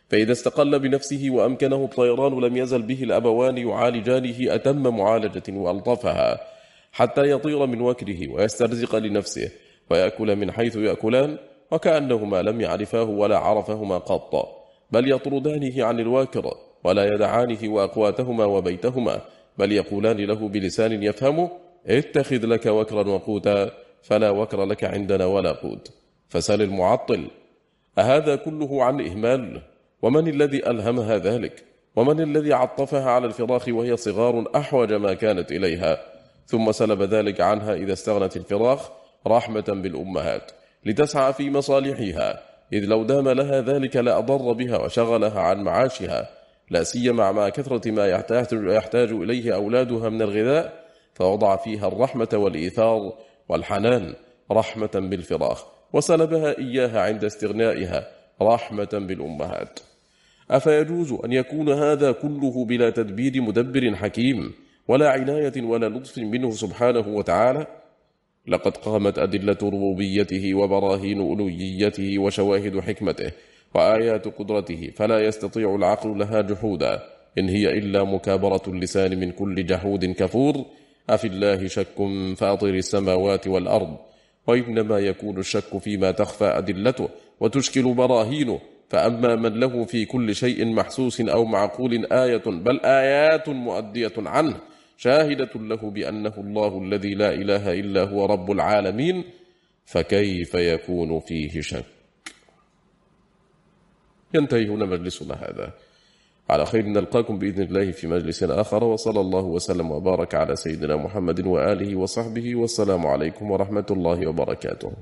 فإذا استقل بنفسه وأمكنه الطيران لم يزل به الأبوان يعالجانه أتم معالجة وألطفها حتى يطير من وكره ويسترزق لنفسه ويأكل من حيث يأكلان وكأنهما لم يعرفاه ولا عرفهما قط بل يطردانه عن الواكر ولا يدعانه وأقواتهما وبيتهما بل يقولان له بلسان يفهمه اتخذ لك وكرا وقوتا فلا وكر لك عندنا ولا قوت. فسل المعطل أهذا كله عن إهمال؟ ومن الذي ألهمها ذلك؟ ومن الذي عطفها على الفراخ وهي صغار أحوج ما كانت إليها؟ ثم سلب ذلك عنها إذا استغنت الفراخ رحمة بالأمهات لتسعى في مصالحها إذ لو دام لها ذلك لأضر بها وشغلها عن معاشها. لا سيما مع كثرة ما يحتاج إليه أولادها من الغذاء فوضع فيها الرحمة والإيثار والحنان رحمة بالفراخ وسلبها إياها عند استغنائها رحمة بالأمهات. أفيجوز أن يكون هذا كله بلا تدبير مدبر حكيم ولا عناية ولا لطف منه سبحانه وتعالى؟ لقد قامت أدلة ربوبيته وبراهين ألويته وشواهد حكمته وآيات قدرته فلا يستطيع العقل لها جحودا. إن هي إلا مكابرة اللسان من كل جحود كفور. أفي الله شك فاطر السماوات والأرض. وإنما يكون الشك فيما تخفى أدلته وتشكل براهينه. فأما من له في كل شيء محسوس أو معقول آية بل آيات مؤدية عنه. شاهدة له بأنه الله الذي لا إله إلا هو رب العالمين. فكيف يكون فيه شك؟ ينتهي هنا مجلسنا هذا. على خير نلقاكم بإذن الله في مجلس آخر وصلى الله وسلم وبارك على سيدنا محمد وآله وصحبه والسلام عليكم ورحمة الله وبركاته.